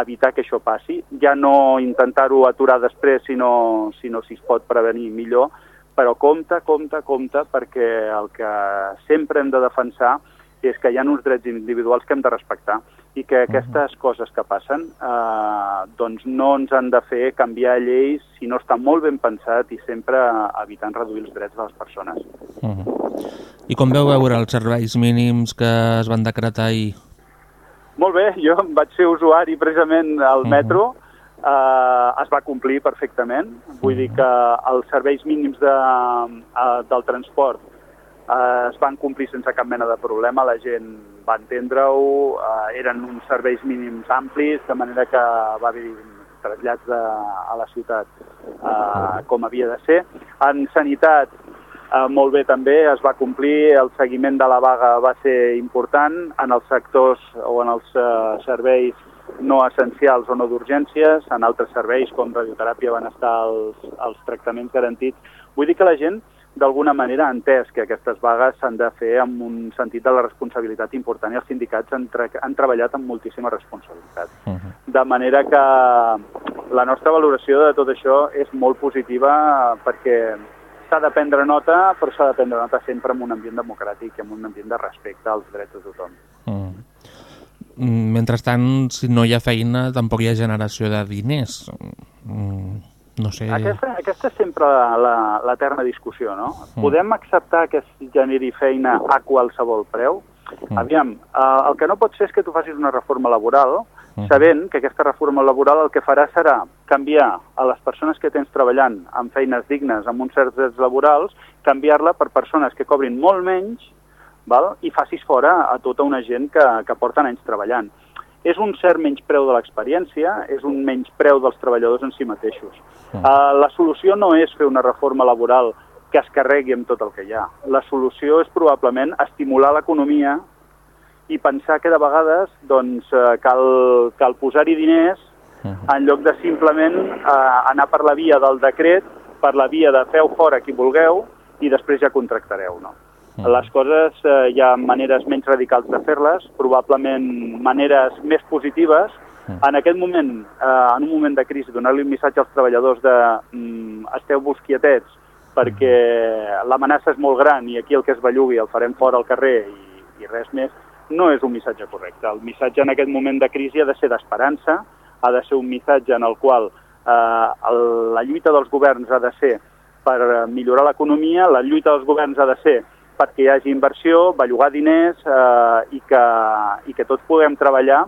evitar que això passi, ja no intentar-ho aturar després, sinó, sinó si es pot prevenir millor, però compte, compte, compte, perquè el que sempre hem de defensar és que hi ha uns drets individuals que hem de respectar i que aquestes coses que passen eh, doncs no ens han de fer canviar lleis si no està molt ben pensat i sempre evitant reduir els drets de les persones. Uh -huh. I com veu veure els serveis mínims que es van decretar ahir? Molt bé, jo vaig ser usuari precisament al metro, uh -huh. eh, es va complir perfectament, vull uh dir que els serveis mínims de, uh, del transport eh, es van complir sense cap mena de problema, la gent va entendre-ho, eh, eren uns serveis mínims amplis, de manera que va haver trasllats de, a la ciutat eh, com havia de ser. En sanitat, eh, molt bé també, es va complir, el seguiment de la vaga va ser important en els sectors o en els eh, serveis no essencials o no d'urgències, en altres serveis com radioteràpia van estar els, els tractaments garantits. Vull dir que la gent d'alguna manera ha entès que aquestes vagues s'han de fer amb un sentit de la responsabilitat important i els sindicats han, han treballat amb moltíssima responsabilitat. Uh -huh. De manera que la nostra valoració de tot això és molt positiva perquè s'ha de prendre nota, però s'ha de prendre nota sempre en un ambient democràtic i en un ambient de respecte als drets de tothom. Uh -huh. Mentrestant, si no hi ha feina, tampoc hi ha generació de diners. Mm no sé... Aquesta, aquesta és sempre l'eterna discussió, no? Mm. Podem acceptar que es generi feina a qualsevol preu? Mm. Aviam, eh, el que no pot ser és que tu facis una reforma laboral mm. Sabent que aquesta reforma laboral el que farà serà canviar a les persones que tens treballant amb feines dignes, amb uns certs drets laborals, canviar-la per persones que cobrin molt menys val? i facis fora a tota una gent que, que porten anys treballant és un cert menyspreu de l'experiència, és un menyspreu dels treballadors en si mateixos. Uh, la solució no és fer una reforma laboral que es carregui amb tot el que hi ha. La solució és probablement estimular l'economia i pensar que de vegades doncs, uh, cal, cal posar-hi diners en lloc de simplement uh, anar per la via del decret, per la via de feu fora qui vulgueu i després ja contractareu. No? Les coses, eh, hi ha maneres menys radicals de fer-les, probablement maneres més positives. En aquest moment, eh, en un moment de crisi, donar-li un missatge als treballadors de mm, esteu-vos quietets perquè l'amenaça és molt gran i aquí el que es bellugui el farem fora al carrer i, i res més, no és un missatge correcte. El missatge en aquest moment de crisi ha de ser d'esperança, ha de ser un missatge en el qual eh, el, la lluita dels governs ha de ser per millorar l'economia, la lluita dels governs ha de ser perquè hi hagi inversió, bellugar diners eh, i, que, i que tots puguem treballar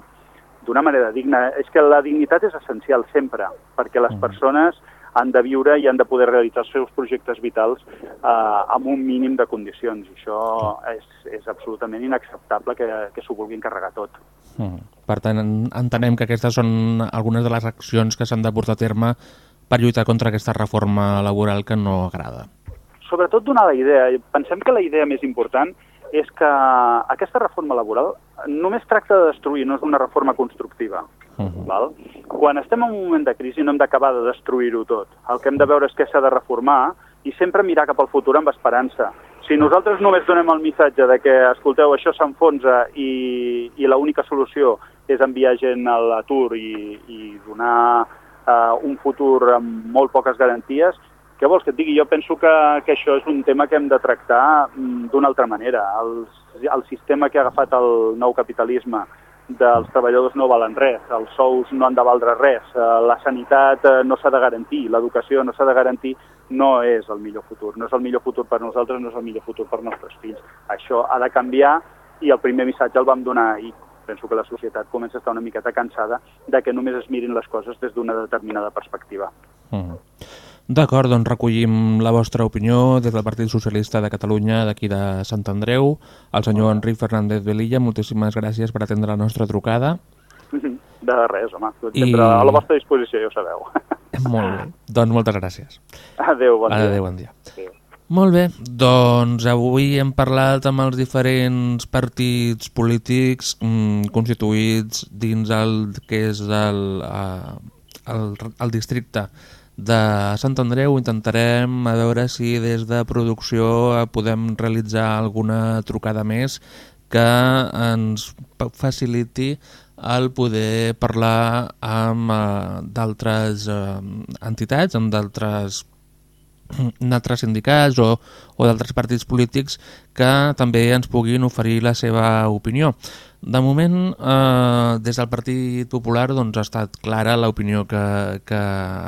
d'una manera digna. És que la dignitat és essencial sempre, perquè les persones han de viure i han de poder realitzar els seus projectes vitals eh, amb un mínim de condicions. I això és, és absolutament inacceptable que, que s'ho vulguin carregar tot. Mm. Per tant, en- entenem que aquestes són algunes de les accions que s'han de portar a terme per lluitar contra aquesta reforma laboral que no agrada. sobretot donar la idea. Pensem que la idea més important és que aquesta reforma laboral només tracta de destruir, no és una reforma constructiva. Uh -huh. Val? Quan estem en un moment de crisi no hem d'acabar de destruir-ho tot. El que hem de veure és què s'ha de reformar i sempre mirar cap al futur amb esperança. Si nosaltres només donem el missatge de que, escolteu, això s'enfonsa i, i l'única solució és enviar gent a l'atur i, i donar uh, un futur amb molt poques garanties, què vols que et digui? Jo penso que, que això és un tema que hem de tractar mm, d'una altra manera. El, el sistema que ha agafat el nou capitalisme dels treballadors no valen res, els sous no han de valdre res, eh, la sanitat eh, no s'ha de garantir, l'educació no s'ha de garantir, no és el millor futur. No és el millor futur per nosaltres, no és el millor futur per nostres fills. Això ha de canviar i el primer missatge el vam donar ahir. Penso que la societat comença a estar una miqueta cansada de que només es mirin les coses des d'una determinada perspectiva. Mm. D'acord, doncs recollim la vostra opinió des del Partit Socialista de Catalunya d'aquí de Sant Andreu. El senyor Enric Fernández Velilla, moltíssimes gràcies per atendre la nostra trucada. De res, home. I- a la vostra disposició, ja ho sabeu. Molt bé, doncs moltes gràcies. Adéu, bon dia. Adéu, bon dia. Adéu. Molt bé, doncs avui hem parlat amb els diferents partits polítics mm, constituïts dins el que és el, eh, el, el districte de Sant Andreu. Intentarem a veure si des de producció podem realitzar alguna trucada més que ens faciliti el poder parlar amb eh, d'altres eh, entitats, amb d'altres d'altres sindicats o, o d'altres partits polítics que també ens puguin oferir la seva opinió. De moment, eh, des del Partit Popular doncs, ha estat clara l'opinió que, que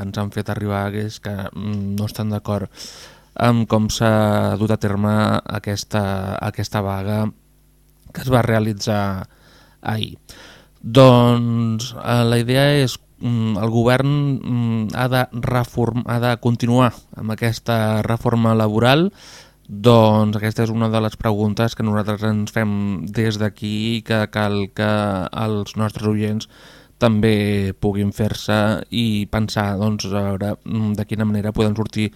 ens han fet arribar, que és que mm, no estan d'acord amb com s'ha dut a terme aquesta, aquesta vaga que es va realitzar ahir. Doncs eh, la idea és el govern mm, ha de, reform, ha de continuar amb aquesta reforma laboral doncs aquesta és una de les preguntes que nosaltres ens fem des d'aquí i que cal que els nostres oients també puguin fer-se i pensar doncs, a veure mm, de quina manera podem sortir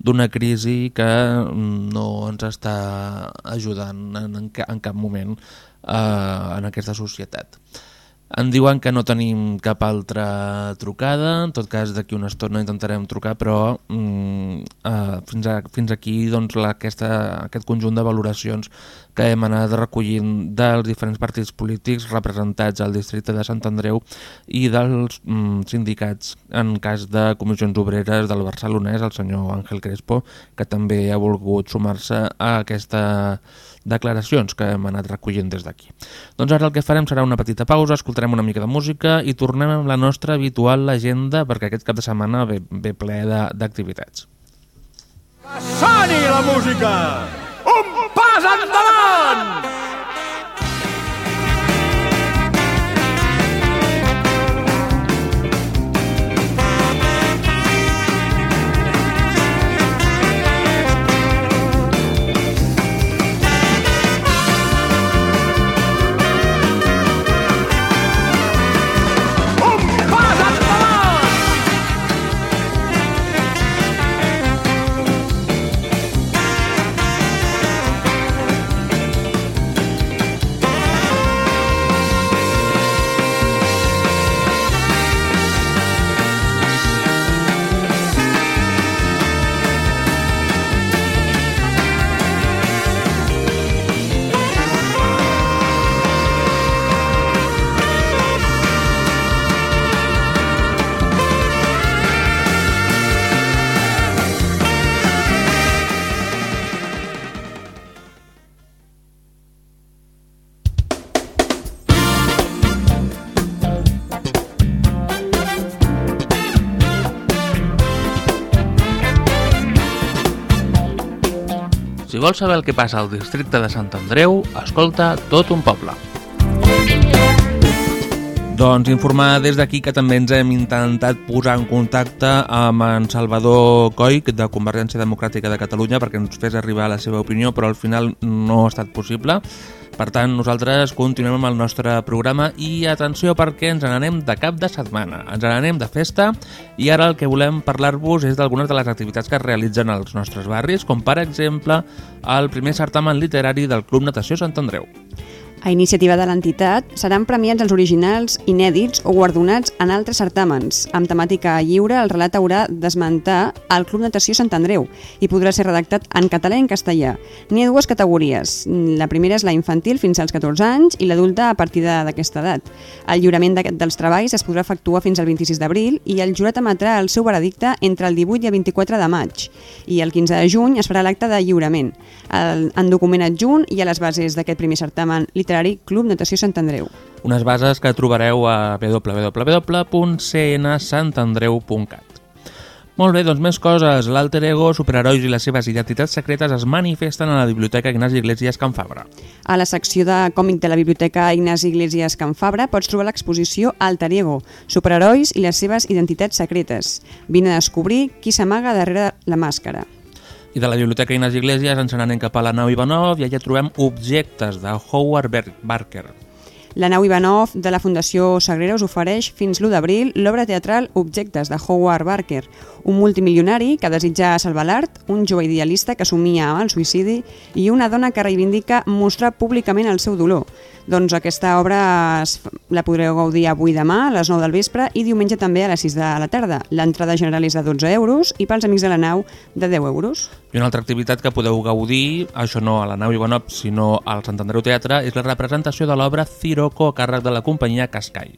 d'una crisi que mm, no ens està ajudant en, en cap moment eh, en aquesta societat. Em diuen que no tenim cap altra trucada, en tot cas d'aquí una estona intentarem trucar, però mm, eh, fins, a, fins aquí doncs, la, aquesta, aquest conjunt de valoracions que hem anat recollint dels diferents partits polítics representats al districte de Sant Andreu i dels mm, sindicats, en cas de comissions obreres del barcelonès, el senyor Àngel Crespo, que també ha volgut sumar-se a aquesta declaracions que hem anat recollint des d'aquí. Doncs ara el que farem serà una petita pausa, escoltarem una mica de música i tornem amb la nostra habitual agenda perquè aquest cap de setmana ve, ve ple d'activitats. Soni la música! Un pas endavant! Si vols saber el que passa al districte de Sant Andreu, escolta tot un poble. Doncs informar des d'aquí que també ens hem intentat posar en contacte amb en Salvador Coic de Convergència Democràtica de Catalunya perquè ens fes arribar la seva opinió, però al final no ha estat possible. Per tant, nosaltres continuem amb el nostre programa i atenció perquè ens n'anem de cap de setmana, ens n'anem de festa i ara el que volem parlar-vos és d'algunes de les activitats que es realitzen als nostres barris, com per exemple el primer certamen literari del Club Natació Sant Andreu. A iniciativa de l'entitat, seran premiats els originals, inèdits o guardonats en altres certàmens. Amb temàtica lliure, el relat haurà d'esmentar el Club Natació Sant Andreu i podrà ser redactat en català i en castellà. N'hi ha dues categories. La primera és la infantil fins als 14 anys i l'adulta a partir d'aquesta edat. El lliurament dels treballs es podrà efectuar fins al 26 d'abril i el jurat emetrà el seu veredicte entre el 18 i el 24 de maig. I el 15 de juny es farà l'acte de lliurament. El, en document adjunt hi ha les bases d'aquest primer certamen literari Club Natació Sant Andreu. Unes bases que trobareu a www.santandreu.cat. Molt bé, doncs més coses. L'alter ego, superherois i les seves identitats secretes es manifesten a la Biblioteca Ignasi Iglesias Can Fabra. A la secció de còmic de la Biblioteca Ignasi Iglesias Can Fabra pots trobar l'exposició Alter ego, superherois i les seves identitats secretes. Vine a descobrir qui s'amaga darrere la màscara. I de la Biblioteca Ignasi Iglesias ens n'anem cap a la nau Ivanov i allà trobem objectes de Howard Barker. La nau Ivanov de la Fundació Sagrera us ofereix fins l'1 d'abril l'obra teatral Objectes de Howard Barker, un multimilionari que desitja salvar l'art, un jove idealista que somia amb el suïcidi i una dona que reivindica mostrar públicament el seu dolor. Doncs aquesta obra es, la podreu gaudir avui demà a les 9 del vespre i diumenge també a les 6 de la tarda. L'entrada general és de 12 euros i pels amics de la nau de 10 euros. I una altra activitat que podeu gaudir, això no a la nau Ivanov, sinó al Sant Andreu Teatre, és la representació de l'obra Ciroco a càrrec de la companyia Cascai.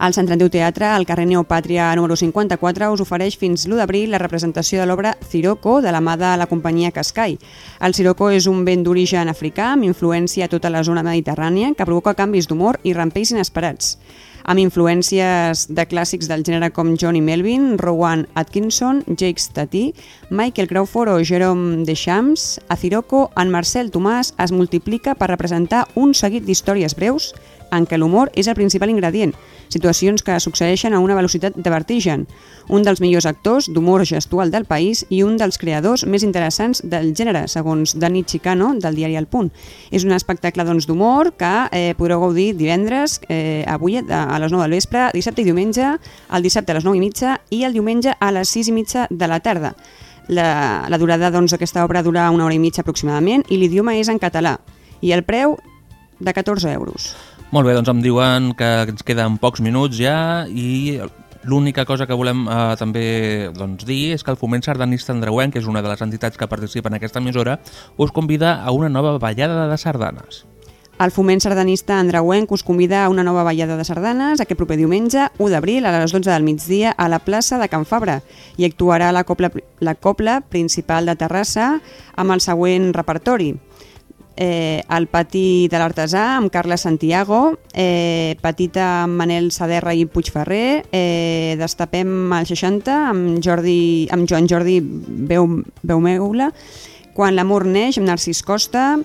El Sant Andreu Teatre, al carrer Neopàtria número 54, us ofereix fins l'1 d'abril la representació de l'obra Ciroco de la mà de la companyia Cascai. El Ciroco és un vent d'origen africà amb influència a tota la zona mediterrània que provoca canvis d'humor i rampells inesperats amb influències de clàssics del gènere com Johnny Melvin, Rowan Atkinson, Jake Tati, Michael Crawford o Jerome Deschamps, a Ciroco, en Marcel Tomàs es multiplica per representar un seguit d'històries breus en què l'humor és el principal ingredient, situacions que succeeixen a una velocitat de vertigen. Un dels millors actors d'humor gestual del país i un dels creadors més interessants del gènere, segons Dani Chicano, del diari El Punt. És un espectacle doncs, d'humor que eh, podreu gaudir divendres, eh, avui a les 9 del vespre, dissabte i diumenge, el dissabte a les 9 i mitja i el diumenge a les 6 i mitja de la tarda. La, la durada d'aquesta doncs, obra dura una hora i mitja aproximadament i l'idioma és en català i el preu de 14 euros. Molt bé, doncs em diuen que ens queden pocs minuts ja i l'única cosa que volem eh, també doncs, dir és que el Foment Sardanista Andreuenc, que és una de les entitats que participa en aquesta emissora, us convida a una nova ballada de sardanes. El Foment Sardanista Andreuenc us convida a una nova ballada de sardanes aquest proper diumenge, 1 d'abril, a les 12 del migdia, a la plaça de Can Fabra. I actuarà la copla, la copla principal de Terrassa amb el següent repertori eh, el Patí de l'Artesà amb Carla Santiago, eh, Petita amb Manel Saderra i Puigferrer, eh, Destapem al 60 amb, Jordi, amb Joan Jordi Beumeula, Quan l'amor neix amb Narcís Costa,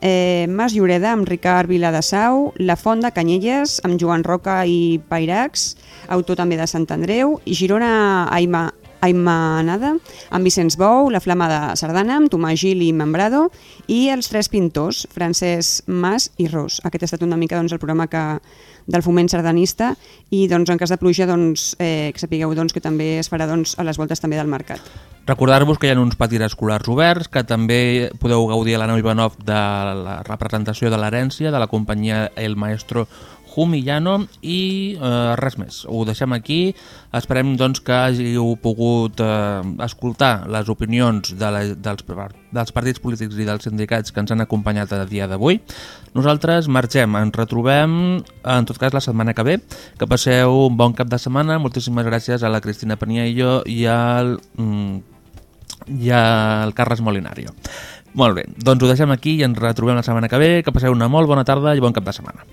eh, Mas Lloreda amb Ricard Viladasau, La Font de Canyelles amb Joan Roca i Pairacs, autor també de Sant Andreu, i Girona Aima, Aimanada, amb Vicenç Bou, La Flama de Sardana, amb Tomàs Gil i Membrado, i els tres pintors, Francesc Mas i Ros. Aquest ha estat una mica doncs, el programa que, del foment sardanista i doncs, en cas de pluja doncs, eh, que sapigueu doncs, que també es farà doncs, a les voltes també del mercat. Recordar-vos que hi ha uns patis escolars oberts, que també podeu gaudir a la nau Ivanov de la representació de l'herència de la companyia El Maestro Humillano i eh, res més. Ho deixem aquí. Esperem doncs, que hàgiu pogut eh, escoltar les opinions de la, dels, dels partits polítics i dels sindicats que ens han acompanyat a dia d'avui. Nosaltres marxem, ens retrobem en tot cas la setmana que ve. Que passeu un bon cap de setmana. Moltíssimes gràcies a la Cristina Paniello i al, mm, i al Carles Molinario. Molt bé, doncs ho deixem aquí i ens retrobem la setmana que ve. Que passeu una molt bona tarda i bon cap de setmana.